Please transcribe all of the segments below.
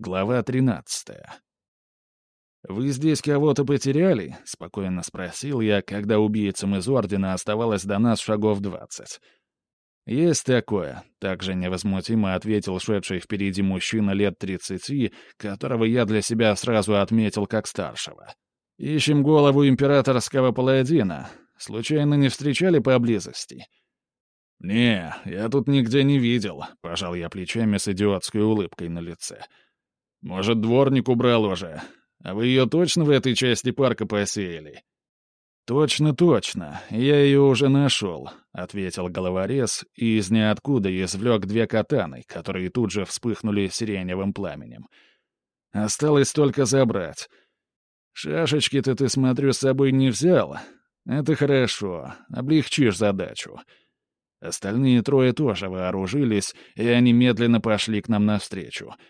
Глава 13. «Вы здесь кого-то потеряли?» — спокойно спросил я, когда убийцам из Ордена оставалось до нас шагов двадцать. «Есть такое», — также невозмутимо ответил шедший впереди мужчина лет тридцати, которого я для себя сразу отметил как старшего. «Ищем голову императорского паладина. Случайно не встречали поблизости?» «Не, я тут нигде не видел», — пожал я плечами с идиотской улыбкой на лице. Может, дворник убрал уже? А вы ее точно в этой части парка посеяли?» «Точно, точно. Я ее уже нашел», — ответил головорез и из ниоткуда извлек две катаны, которые тут же вспыхнули сиреневым пламенем. «Осталось только забрать. Шашечки-то ты, смотрю, с собой не взял. Это хорошо. Облегчишь задачу». Остальные трое тоже вооружились, и они медленно пошли к нам навстречу —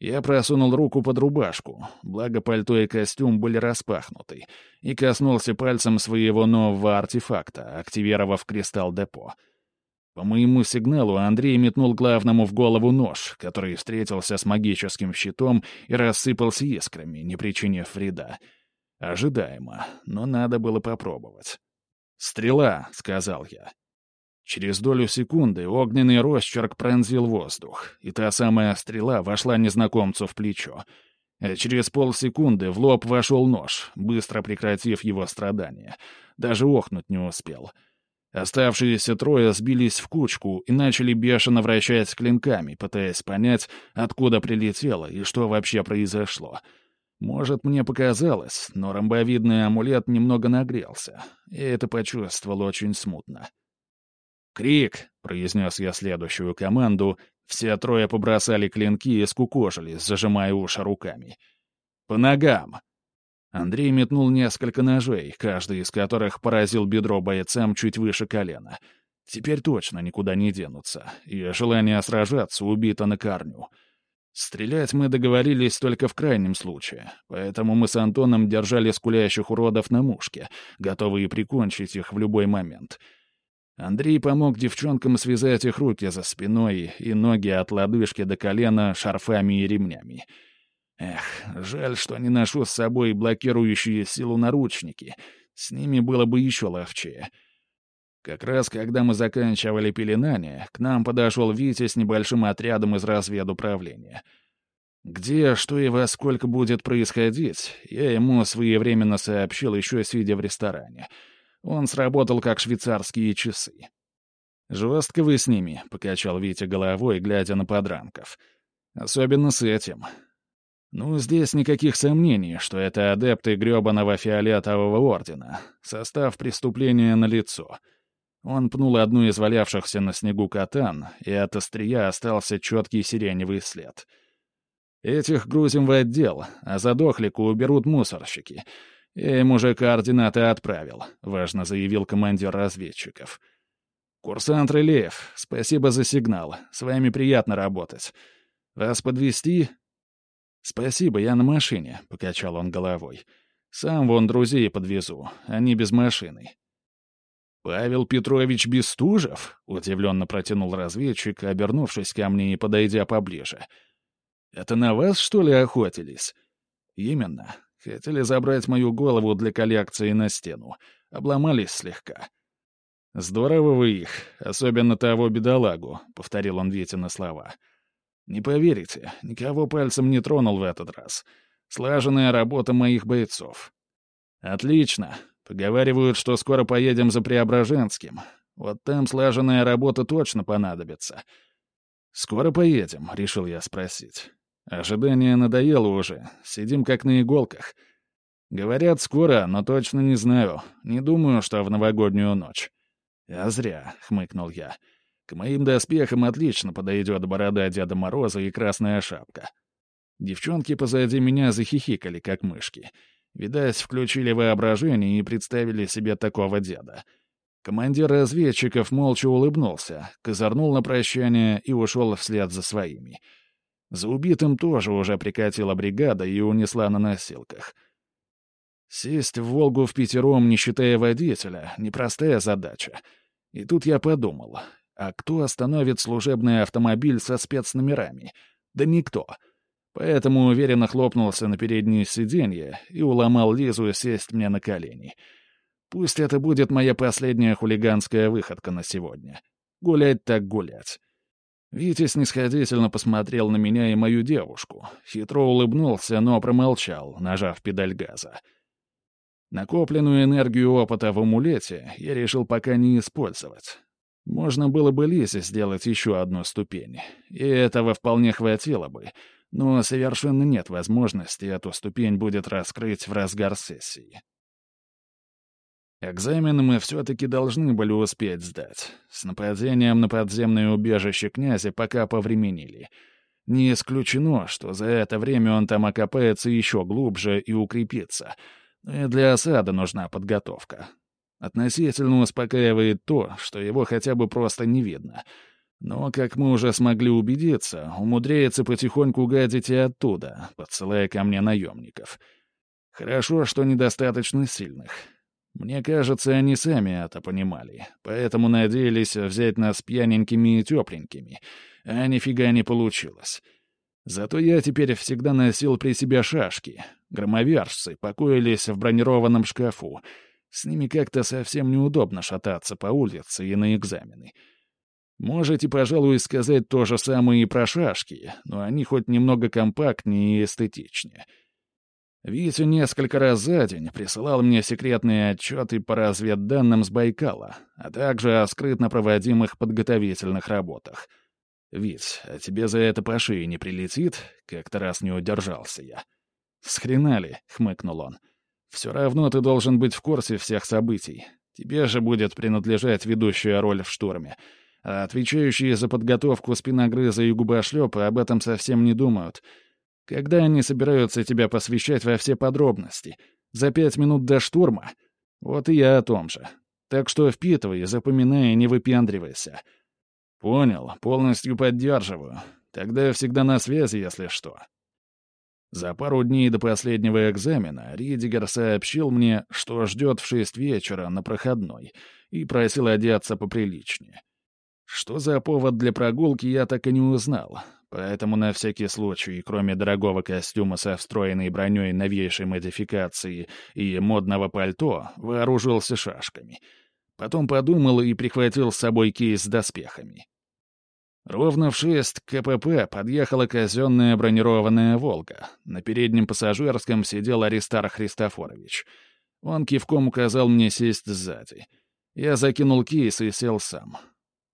я просунул руку под рубашку, благо пальто и костюм были распахнуты, и коснулся пальцем своего нового артефакта, активировав кристалл-депо. По моему сигналу Андрей метнул главному в голову нож, который встретился с магическим щитом и рассыпался искрами, не причинив вреда. Ожидаемо, но надо было попробовать. «Стрела», — сказал я. Через долю секунды огненный росчерк пронзил воздух, и та самая стрела вошла незнакомцу в плечо. А через полсекунды в лоб вошел нож, быстро прекратив его страдания. Даже охнуть не успел. Оставшиеся трое сбились в кучку и начали бешено вращать клинками, пытаясь понять, откуда прилетело и что вообще произошло. Может, мне показалось, но ромбовидный амулет немного нагрелся, и это почувствовал очень смутно. «Крик!» — произнес я следующую команду. Все трое побросали клинки и скукожились, зажимая уши руками. «По ногам!» Андрей метнул несколько ножей, каждый из которых поразил бедро бойцам чуть выше колена. Теперь точно никуда не денутся, и желание сражаться убито на корню. Стрелять мы договорились только в крайнем случае, поэтому мы с Антоном держали скулящих уродов на мушке, готовые прикончить их в любой момент — Андрей помог девчонкам связать их руки за спиной и ноги от лодыжки до колена шарфами и ремнями. Эх, жаль, что не ношу с собой блокирующие силу наручники. С ними было бы еще ловчее. Как раз когда мы заканчивали пеленание, к нам подошел Витя с небольшим отрядом из разведуправления. Где, что и во сколько будет происходить, я ему своевременно сообщил, еще сидя в ресторане — он сработал как швейцарские часы. «Жестко вы с ними», — покачал Витя головой, глядя на подранков. «Особенно с этим. Ну, здесь никаких сомнений, что это адепты грёбаного фиолетового ордена. Состав преступления налицо». Он пнул одну из валявшихся на снегу катан, и от острия остался четкий сиреневый след. «Этих грузим в отдел, а задохлику уберут мусорщики. «Я им уже координаты отправил», — важно заявил командир разведчиков. «Курсант Релеев, спасибо за сигнал. С вами приятно работать. Вас подвести? «Спасибо, я на машине», — покачал он головой. «Сам вон друзей подвезу, они без машины». «Павел Петрович Бестужев?» — удивленно протянул разведчик, обернувшись ко мне и подойдя поближе. «Это на вас, что ли, охотились?» «Именно. Хотели забрать мою голову для коллекции на стену. Обломались слегка. «Здорово вы их, особенно того бедолагу», — повторил он Витина слова. «Не поверите, никого пальцем не тронул в этот раз. Слаженная работа моих бойцов». «Отлично. Поговаривают, что скоро поедем за Преображенским. Вот там слаженная работа точно понадобится». «Скоро поедем», — решил я спросить. Ожидание надоело уже. Сидим как на иголках. Говорят, скоро, но точно не знаю. Не думаю, что в новогоднюю ночь. А зря, — хмыкнул я. К моим доспехам отлично подойдет борода Деда Мороза и красная шапка. Девчонки позади меня захихикали, как мышки. Видать, включили воображение и представили себе такого деда. Командир разведчиков молча улыбнулся, козырнул на прощание и ушел вслед за своими — за убитым тоже уже прикатила бригада и унесла на носилках. Сесть в «Волгу» в пятером, не считая водителя, — непростая задача. И тут я подумал, а кто остановит служебный автомобиль со спецномерами? Да никто. Поэтому уверенно хлопнулся на переднее сиденье и уломал Лизу сесть мне на колени. Пусть это будет моя последняя хулиганская выходка на сегодня. Гулять так гулять. Витя снисходительно посмотрел на меня и мою девушку, хитро улыбнулся, но промолчал, нажав педаль газа. Накопленную энергию опыта в амулете я решил пока не использовать. Можно было бы Лизе сделать еще одну ступень, и этого вполне хватило бы, но совершенно нет возможности эту ступень будет раскрыть в разгар сессии. Экзамен мы все-таки должны были успеть сдать. С нападением на подземное убежище князя пока повременили. Не исключено, что за это время он там окопается еще глубже и укрепится. Но и для осады нужна подготовка. Относительно успокаивает то, что его хотя бы просто не видно. Но, как мы уже смогли убедиться, умудряется потихоньку гадить и оттуда, подсылая ко мне наемников. Хорошо, что недостаточно сильных. Мне кажется, они сами это понимали, поэтому надеялись взять нас пьяненькими и тепленькими, а нифига не получилось. Зато я теперь всегда носил при себе шашки. Громовержцы покоились в бронированном шкафу. С ними как-то совсем неудобно шататься по улице и на экзамены. Можете, пожалуй, сказать то же самое и про шашки, но они хоть немного компактнее и эстетичнее. Витя несколько раз за день присылал мне секретные отчеты по разведданным с Байкала, а также о скрытно проводимых подготовительных работах. «Вить, а тебе за это по шее не прилетит?» — как-то раз не удержался я. «С хрена ли?» — хмыкнул он. «Все равно ты должен быть в курсе всех событий. Тебе же будет принадлежать ведущая роль в штурме. А отвечающие за подготовку спиногрыза и губошлепа об этом совсем не думают». Когда они собираются тебя посвящать во все подробности? За пять минут до штурма? Вот и я о том же. Так что впитывай, запоминай и не выпендривайся. Понял, полностью поддерживаю. Тогда я всегда на связи, если что. За пару дней до последнего экзамена Ридигер сообщил мне, что ждет в шесть вечера на проходной, и просил одеться поприличнее. Что за повод для прогулки, я так и не узнал, Поэтому на всякий случай, кроме дорогого костюма со встроенной броней новейшей модификации и модного пальто, вооружился шашками. Потом подумал и прихватил с собой кейс с доспехами. Ровно в шесть КПП подъехала казенная бронированная «Волга». На переднем пассажирском сидел Аристар Христофорович. Он кивком указал мне сесть сзади. Я закинул кейс и сел сам.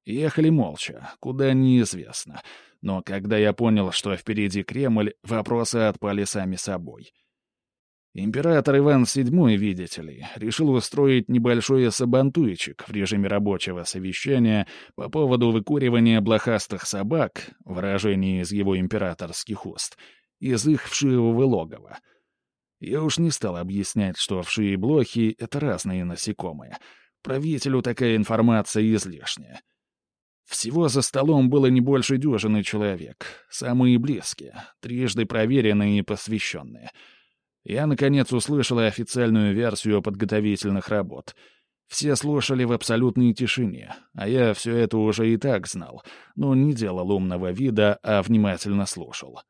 Ехали молча, куда неизвестно — но когда я понял, что впереди Кремль, вопросы отпали сами собой. Император Иван VII, видите ли, решил устроить небольшой сабантуйчик в режиме рабочего совещания по поводу выкуривания блохастых собак, выражение из его императорских уст, из их вшивого логова. Я уж не стал объяснять, что вши и блохи — это разные насекомые. Правителю такая информация излишняя. Всего за столом было не больше дюжины человек, самые близкие, трижды проверенные и посвященные. Я, наконец, услышал официальную версию подготовительных работ. Все слушали в абсолютной тишине, а я все это уже и так знал, но не делал умного вида, а внимательно слушал.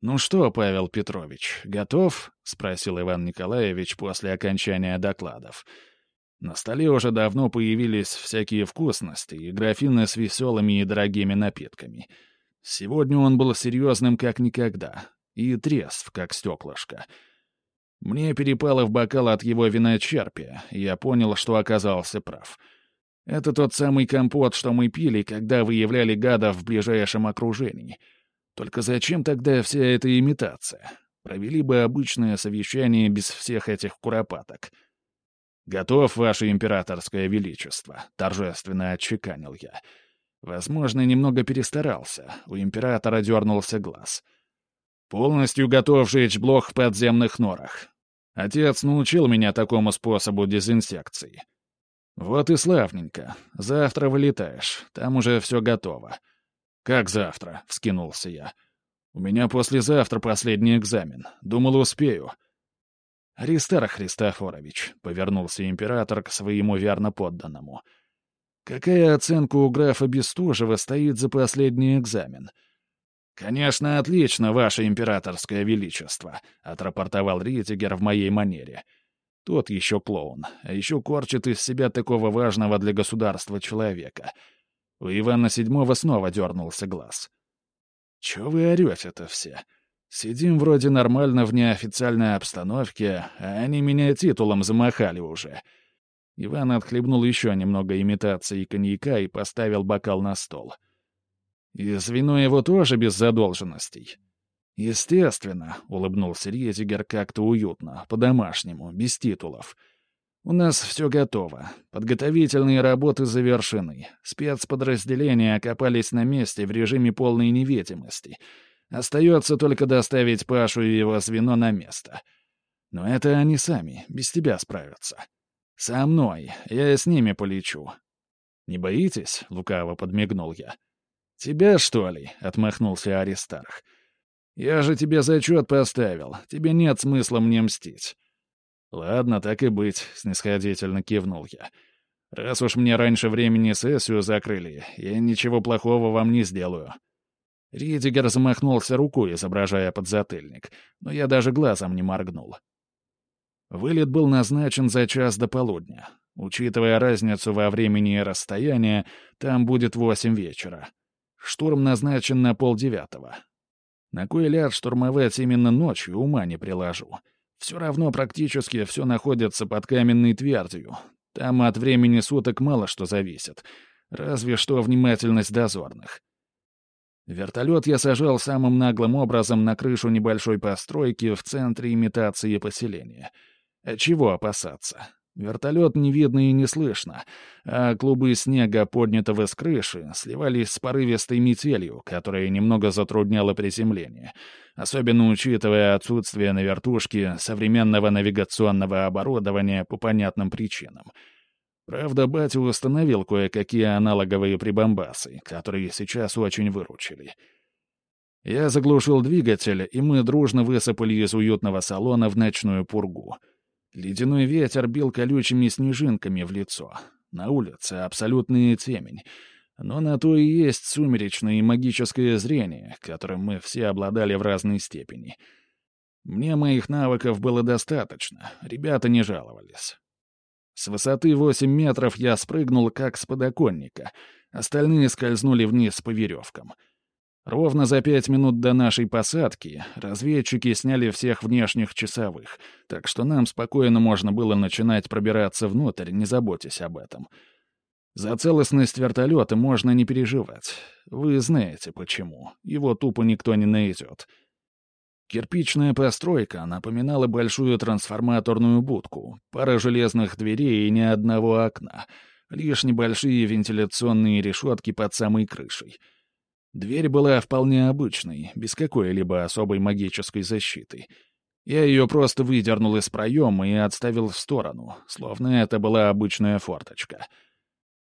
«Ну что, Павел Петрович, готов?» — спросил Иван Николаевич после окончания докладов. — на столе уже давно появились всякие вкусности и графины с веселыми и дорогими напитками. Сегодня он был серьезным как никогда и трезв, как стеклышко. Мне перепало в бокал от его вина черпия, и я понял, что оказался прав. Это тот самый компот, что мы пили, когда выявляли гадов в ближайшем окружении. Только зачем тогда вся эта имитация? Провели бы обычное совещание без всех этих куропаток — «Готов, ваше императорское величество», — торжественно отчеканил я. Возможно, немного перестарался. У императора дернулся глаз. «Полностью готов жечь блох в подземных норах. Отец научил меня такому способу дезинсекции. Вот и славненько. Завтра вылетаешь. Там уже все готово». «Как завтра?» — вскинулся я. «У меня послезавтра последний экзамен. Думал, успею». «Аристар Христофорович», — повернулся император к своему верно подданному. «Какая оценка у графа Бестужева стоит за последний экзамен?» «Конечно, отлично, ваше императорское величество», — отрапортовал Ритигер в моей манере. Тот еще клоун, а еще корчит из себя такого важного для государства человека. У Ивана Седьмого снова дернулся глаз. «Чего вы орете-то все? Сидим вроде нормально в неофициальной обстановке, а они меня титулом замахали уже». Иван отхлебнул еще немного имитации коньяка и поставил бокал на стол. — и звено его тоже без задолженностей. Естественно, улыбнулся Ретигер как-то уютно, по-домашнему, без титулов. У нас все готово. Подготовительные работы завершены. Спецподразделения окопались на месте в режиме полной невидимости. Остается только доставить Пашу и его звено на место. Но это они сами, без тебя справятся. Со мной, я с ними полечу. «Не боитесь?» — лукаво подмигнул я. «Тебя, что ли?» — отмахнулся Аристарх. «Я же тебе зачет поставил. Тебе нет смысла мне мстить». «Ладно, так и быть», — снисходительно кивнул я. «Раз уж мне раньше времени сессию закрыли, я ничего плохого вам не сделаю». Ридигер замахнулся рукой, изображая подзатыльник, но я даже глазом не моргнул. Вылет был назначен за час до полудня. Учитывая разницу во времени и расстоянии, там будет восемь вечера. Штурм назначен на полдевятого. На кой ляд штурмовать именно ночью, ума не приложу. Все равно практически все находится под каменной твердью. Там от времени суток мало что зависит. Разве что внимательность дозорных. Вертолет я сажал самым наглым образом на крышу небольшой постройки в центре имитации поселения. А чего опасаться? Вертолет не видно и не слышно, а клубы снега, поднятого с крыши, сливались с порывистой метелью, которая немного затрудняла приземление, особенно учитывая отсутствие на вертушке современного навигационного оборудования по понятным причинам. Правда, батя установил кое-какие аналоговые прибамбасы, которые сейчас очень выручили. Я заглушил двигатель, и мы дружно высыпали из уютного салона в ночную пургу — Ледяной ветер бил колючими снежинками в лицо. На улице абсолютная темень. Но на то и есть сумеречное и магическое зрение, которым мы все обладали в разной степени. Мне моих навыков было достаточно, ребята не жаловались. С высоты 8 метров я спрыгнул как с подоконника, остальные скользнули вниз по веревкам — Ровно за пять минут до нашей посадки разведчики сняли всех внешних часовых, так что нам спокойно можно было начинать пробираться внутрь, не заботясь об этом. За целостность вертолета можно не переживать. Вы знаете почему. Его тупо никто не найдет. Кирпичная постройка напоминала большую трансформаторную будку, пара железных дверей и ни одного окна, лишь небольшие вентиляционные решетки под самой крышей — Дверь была вполне обычной, без какой-либо особой магической защиты. Я ее просто выдернул из проема и отставил в сторону, словно это была обычная форточка.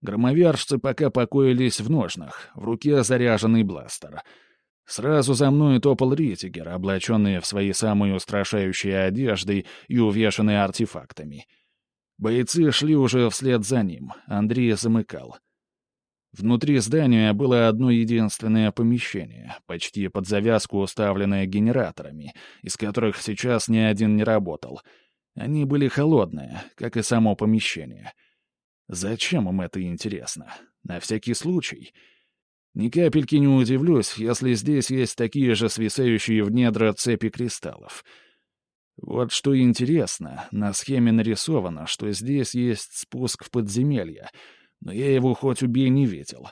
Громовержцы пока покоились в ножнах, в руке заряженный бластер. Сразу за мной топал Ритигер, облаченный в свои самые устрашающие одежды и увешанные артефактами. Бойцы шли уже вслед за ним, Андрей замыкал — Внутри здания было одно единственное помещение, почти под завязку уставленное генераторами, из которых сейчас ни один не работал. Они были холодные, как и само помещение. Зачем им это интересно? На всякий случай. Ни капельки не удивлюсь, если здесь есть такие же свисающие в недра цепи кристаллов. Вот что интересно, на схеме нарисовано, что здесь есть спуск в подземелье — но я его хоть убей не видел.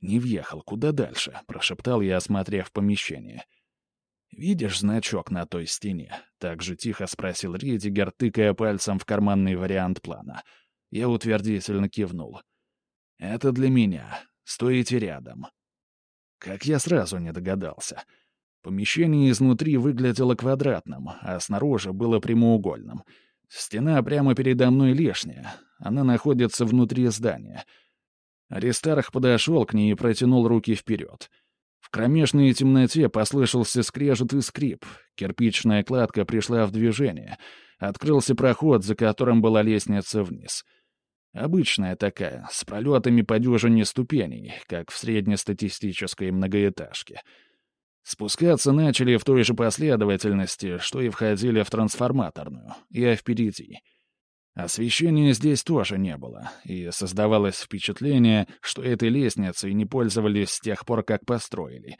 «Не въехал, куда дальше?» — прошептал я, осмотрев помещение. «Видишь значок на той стене?» — так же тихо спросил Ридигер, тыкая пальцем в карманный вариант плана. Я утвердительно кивнул. «Это для меня. Стоите рядом». Как я сразу не догадался. Помещение изнутри выглядело квадратным, а снаружи было прямоугольным — Стена прямо передо мной лишняя. Она находится внутри здания. Аристарх подошел к ней и протянул руки вперед. В кромешной темноте послышался скрежет и скрип. Кирпичная кладка пришла в движение. Открылся проход, за которым была лестница вниз. Обычная такая, с пролетами по дюжине ступеней, как в среднестатистической многоэтажке. Спускаться начали в той же последовательности, что и входили в трансформаторную, я впереди. Освещения здесь тоже не было, и создавалось впечатление, что этой лестницей не пользовались с тех пор, как построили.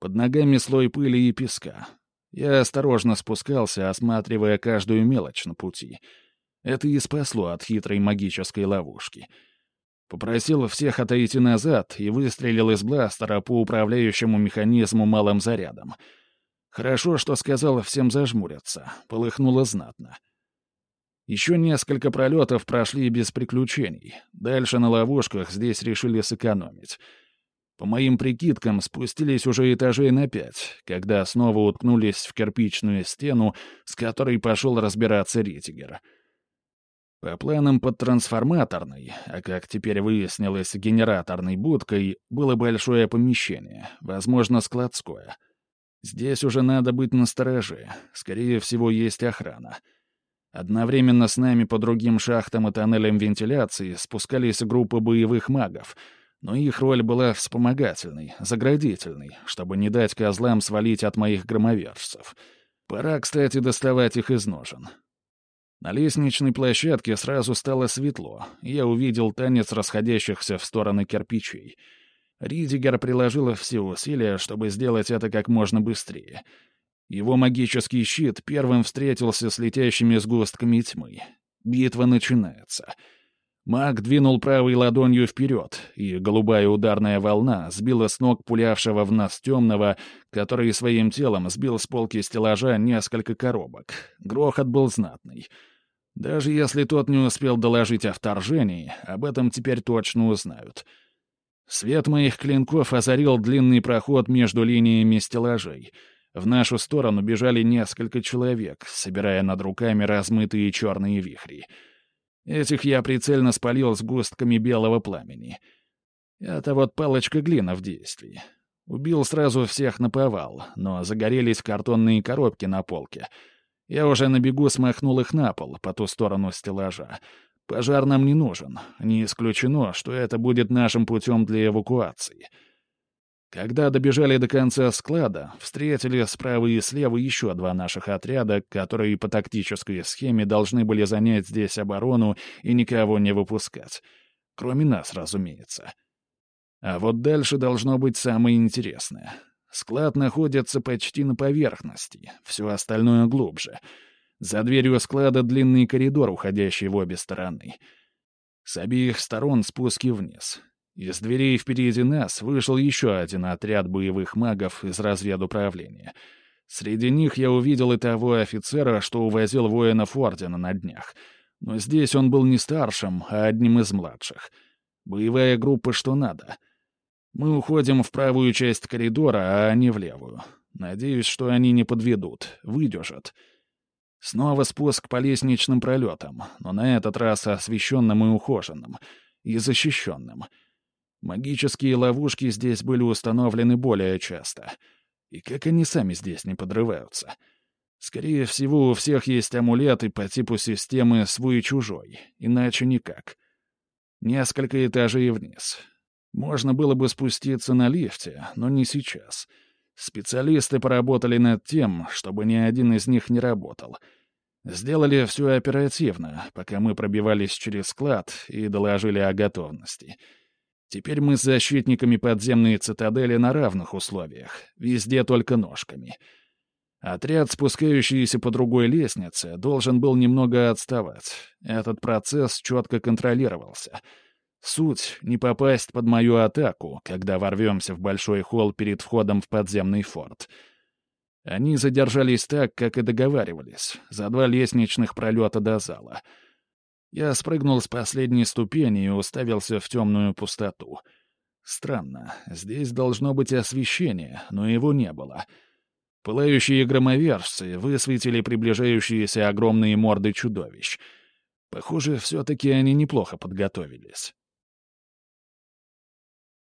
Под ногами слой пыли и песка. Я осторожно спускался, осматривая каждую мелочь на пути. Это и спасло от хитрой магической ловушки — Попросил всех отойти назад и выстрелил из бластера по управляющему механизму малым зарядом. Хорошо, что сказал всем зажмуриться. Полыхнуло знатно. Еще несколько пролетов прошли без приключений. Дальше на ловушках здесь решили сэкономить. По моим прикидкам, спустились уже этажей на пять, когда снова уткнулись в кирпичную стену, с которой пошел разбираться Ритигер — по планам под трансформаторной, а как теперь выяснилось, генераторной будкой, было большое помещение, возможно, складское. Здесь уже надо быть настороже, скорее всего, есть охрана. Одновременно с нами по другим шахтам и тоннелям вентиляции спускались группы боевых магов, но их роль была вспомогательной, заградительной, чтобы не дать козлам свалить от моих громовержцев. Пора, кстати, доставать их из ножен. На лестничной площадке сразу стало светло, я увидел танец расходящихся в стороны кирпичей. Ридигер приложил все усилия, чтобы сделать это как можно быстрее. Его магический щит первым встретился с летящими сгустками тьмы. Битва начинается. Маг двинул правой ладонью вперед, и голубая ударная волна сбила с ног пулявшего в нас темного, который своим телом сбил с полки стеллажа несколько коробок. Грохот был знатный. Даже если тот не успел доложить о вторжении, об этом теперь точно узнают. Свет моих клинков озарил длинный проход между линиями стеллажей. В нашу сторону бежали несколько человек, собирая над руками размытые черные вихри — Этих я прицельно спалил с густками белого пламени. Это вот палочка глина в действии. Убил сразу всех на повал, но загорелись картонные коробки на полке. Я уже на бегу смахнул их на пол, по ту сторону стеллажа. Пожар нам не нужен. Не исключено, что это будет нашим путем для эвакуации. Когда добежали до конца склада, встретили справа и слева еще два наших отряда, которые по тактической схеме должны были занять здесь оборону и никого не выпускать. Кроме нас, разумеется. А вот дальше должно быть самое интересное. Склад находится почти на поверхности, все остальное глубже. За дверью склада длинный коридор, уходящий в обе стороны. С обеих сторон спуски вниз. Из дверей впереди нас вышел еще один отряд боевых магов из разведуправления. Среди них я увидел и того офицера, что увозил воинов Ордена на днях. Но здесь он был не старшим, а одним из младших. Боевая группа что надо. Мы уходим в правую часть коридора, а они в левую. Надеюсь, что они не подведут, выдержат. Снова спуск по лестничным пролетам, но на этот раз освещенным и ухоженным, и защищенным — Магические ловушки здесь были установлены более часто. И как они сами здесь не подрываются? Скорее всего, у всех есть амулеты по типу системы «свой-чужой», иначе никак. Несколько этажей вниз. Можно было бы спуститься на лифте, но не сейчас. Специалисты поработали над тем, чтобы ни один из них не работал. Сделали все оперативно, пока мы пробивались через склад и доложили о готовности — Теперь мы с защитниками подземной цитадели на равных условиях, везде только ножками. Отряд, спускающийся по другой лестнице, должен был немного отставать. Этот процесс четко контролировался. Суть — не попасть под мою атаку, когда ворвемся в большой холл перед входом в подземный форт. Они задержались так, как и договаривались, за два лестничных пролета до зала — я спрыгнул с последней ступени и уставился в темную пустоту. Странно, здесь должно быть освещение, но его не было. Пылающие громовержцы высветили приближающиеся огромные морды чудовищ. Похоже, все-таки они неплохо подготовились.